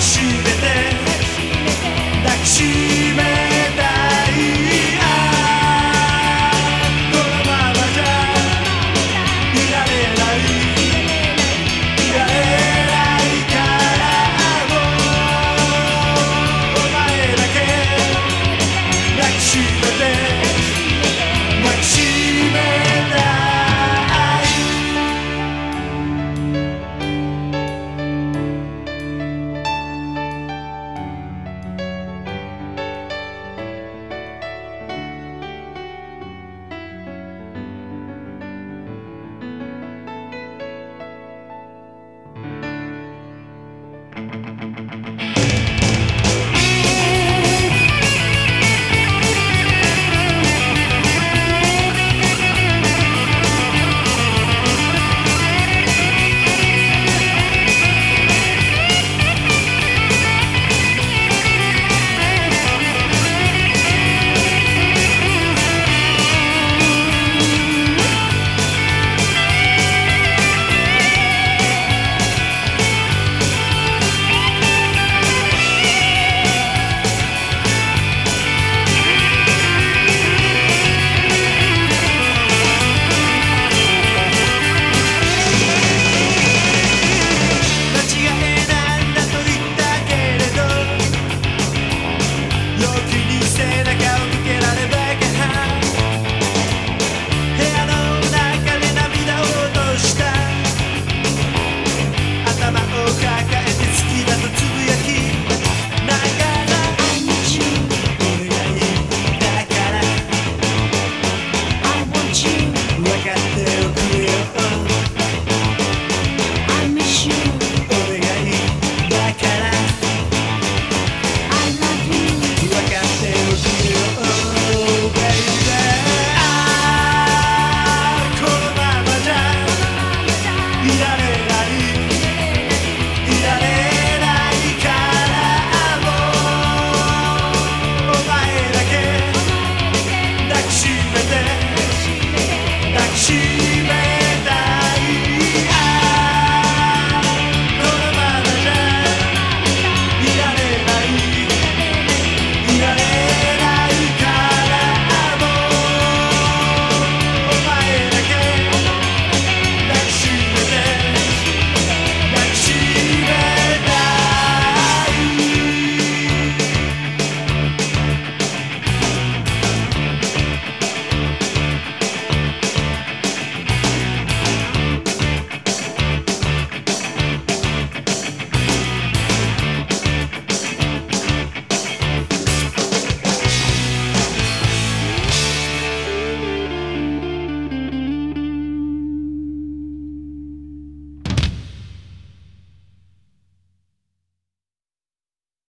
全て抱きしめ Mira